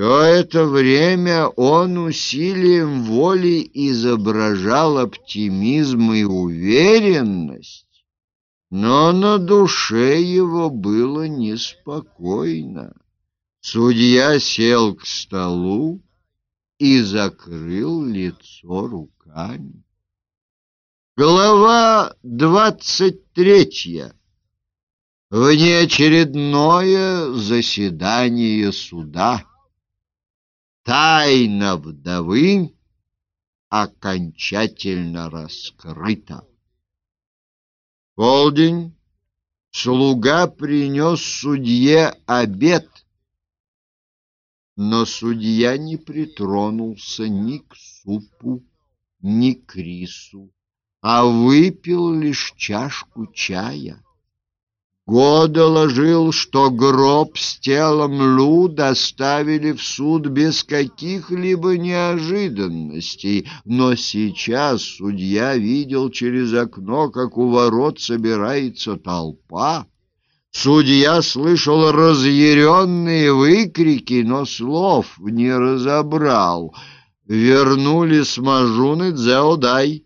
Все это время он усилием воли изображал оптимизм и уверенность, но на душе его было неспокойно. Судья сел к столу и закрыл лицо руками. Глава двадцать третья. Внеочередное заседание суда. Тайна вдовы окончательно раскрыта. Полдень. Слуга принес судье обед, но судья не притронулся ни к супу, ни к рису, а выпил лишь чашку чая. Го доложил, что гроб с телом Лу доставили в суд без каких-либо неожиданностей, но сейчас судья видел через окно, как у ворот собирается толпа. Судья слышал разъяренные выкрики, но слов не разобрал. Вернули с Мажуны Дзяодай.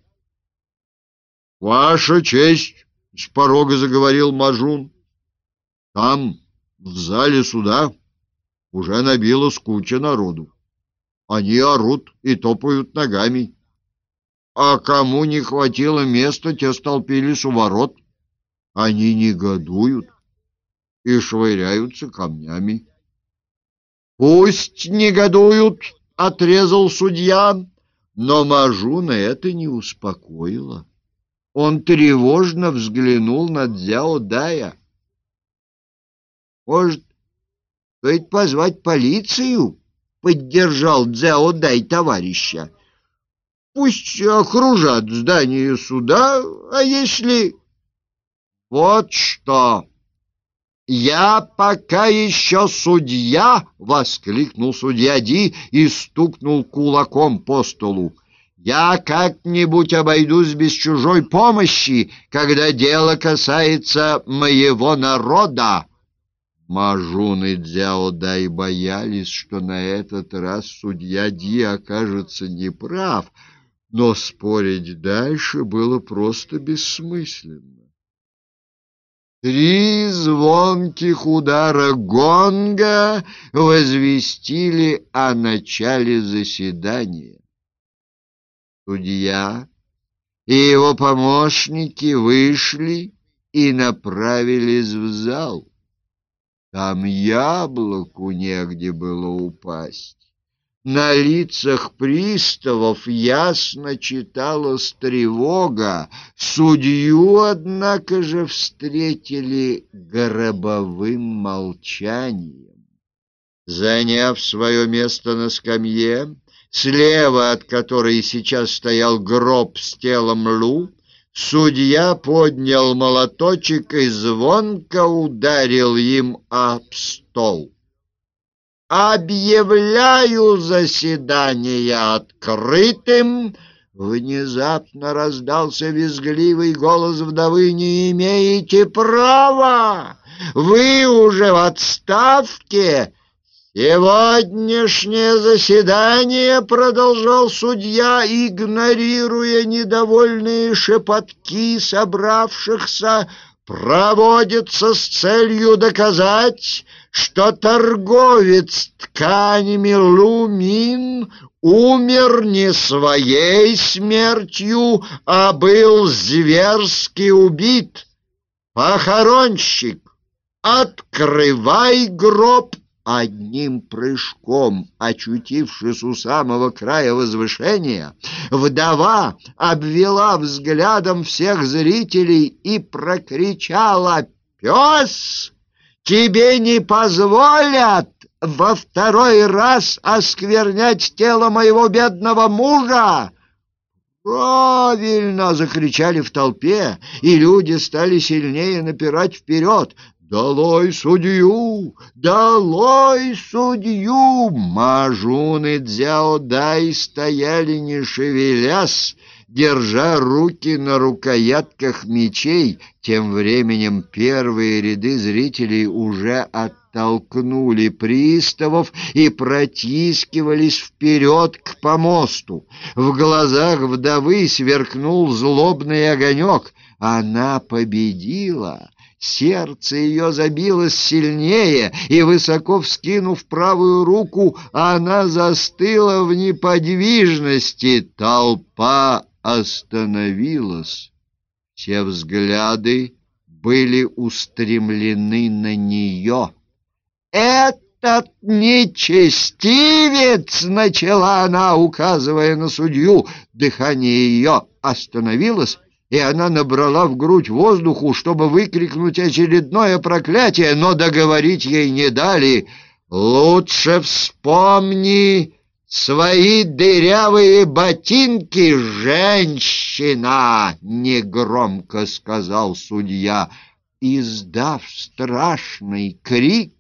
«Ваша честь!» — с порога заговорил Мажун. Там, в зале суда, уже набилась куча народу. Они орут и топают ногами. А кому не хватило места, те столпились у ворот. Они негодуют и швыряются камнями. «Пусть негодуют!» — отрезал судья, но Мажуна это не успокоило. Он тревожно взглянул на Дзяо Дая. Может, стоит позвать полицию? Поддержал Дзяо Дай товарища. Пусть окружат здание суда, а если... Вот что! «Я пока еще судья!» — воскликнул судья Ди и стукнул кулаком по столу. «Я как-нибудь обойдусь без чужой помощи, когда дело касается моего народа!» Мажун и Дзяо Дай боялись, что на этот раз судья Ди окажется неправ, но спорить дальше было просто бессмысленно. Три звонких удара гонга возвестили о начале заседания. Судья и его помощники вышли и направились в зал. Там яблоку негде было упасть. На лицах приставов ясно читалась тревога. Судью, однако же, встретили гробовым молчанием. Заняв свое место на скамье, слева от которой сейчас стоял гроб с телом Лу, Судья поднял молоточек и звонко ударил им об стол. «Объявляю заседание открытым!» Внезапно раздался визгливый голос вдовы. «Не имеете права! Вы уже в отставке!» «Сегодняшнее заседание, — продолжал судья, игнорируя недовольные шепотки собравшихся, — проводится с целью доказать, что торговец тканями Лумин умер не своей смертью, а был зверски убит. Похоронщик, открывай гроб!» Одним прыжком, очутившись у самого края возвышения, вдова обвела взглядом всех зрителей и прокричала «Пес, тебе не позволят во второй раз осквернять тело моего бедного мужа!» «Правильно!» — закричали в толпе, и люди стали сильнее напирать вперед. «Долой судью! Долой судью!» Мажун и Дзяодай стояли не шевелясь, держа руки на рукоятках мечей. Тем временем первые ряды зрителей уже оттолкнули приставов и протискивались вперед к помосту. В глазах вдовы сверкнул злобный огонек. Она победила. Сердце ее забилось сильнее, и, высоко вскинув правую руку, она застыла в неподвижности. Толпа остановилась. Все взгляды были устремлены на нее. «Этот нечестивец!» — начала она, указывая на судью. Дыхание ее остановилось, и она набрала в грудь воздуху, чтобы выкрикнуть очередное проклятие, но договорить ей не дали. «Лучше вспомни свои дырявые ботинки, женщина!» — негромко сказал судья. Издав страшный крик,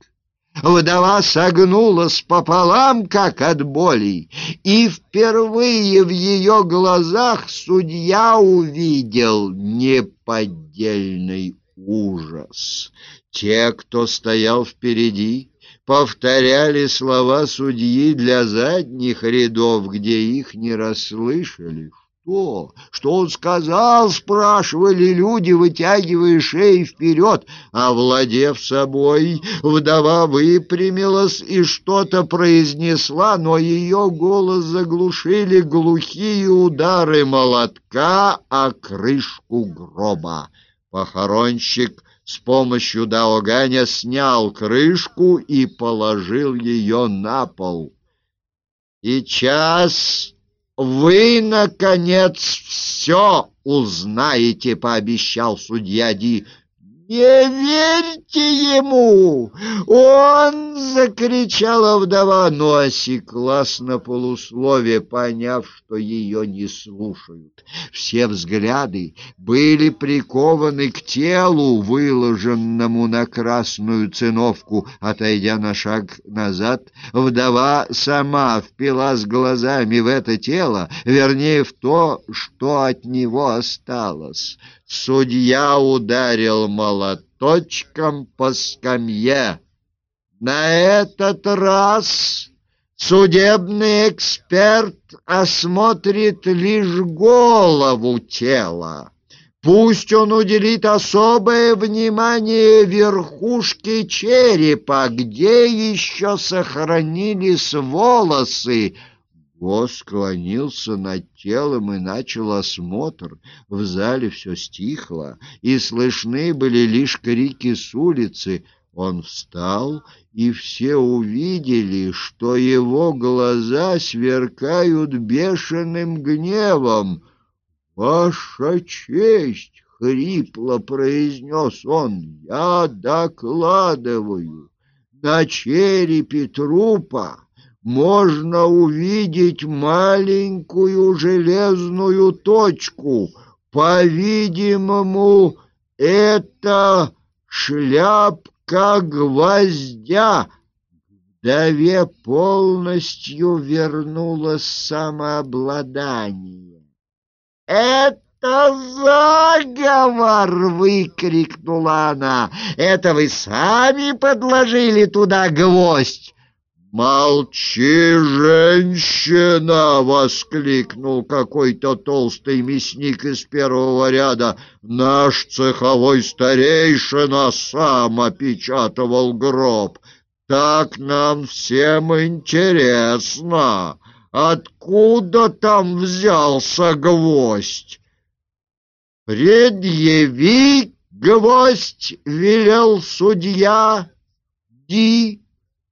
Вдова согнулась пополам, как от боли, и впервые в ее глазах судья увидел неподдельный ужас. Те, кто стоял впереди, повторяли слова судьи для задних рядов, где их не расслышали. «Что? Что он сказал?» — спрашивали люди, вытягивая шеи вперед. Овладев собой, вдова выпрямилась и что-то произнесла, но ее голос заглушили глухие удары молотка о крышку гроба. Похоронщик с помощью Даоганя снял крышку и положил ее на пол. И час «Вы, наконец, все узнаете», — пообещал судья Ди. «Не верьте ему! Он!» — закричала вдова, но осеклась на полуслове, поняв, что ее не слушают. Все взгляды были прикованы к телу, выложенному на красную циновку. Отойдя на шаг назад, вдова сама впилась глазами в это тело, вернее, в то, что от него осталось. Судья ударил молоточком по скамье. На этот раз судебный эксперт осмотрит лишь голову тела. Пусть он уделит особое внимание верхушке черепа, где еще сохранились волосы, Го склонился над телом и начал осмотр. В зале все стихло, и слышны были лишь крики с улицы. Он встал, и все увидели, что его глаза сверкают бешеным гневом. «Ваша честь!» — хрипло произнес он. «Я докладываю, на черепе трупа можно увидеть маленькую железную точку. По-видимому, это шляпка гвоздя. Вдове полностью вернулось самообладание. «Это заговор!» — выкрикнула она. «Это вы сами подложили туда гвоздь!» «Молчи, женщина!» — воскликнул какой-то толстый мясник из первого ряда. «Наш цеховой старейшина сам опечатывал гроб. Так нам всем интересно, откуда там взялся гвоздь?» «Предъяви гвоздь!» — велел судья Ди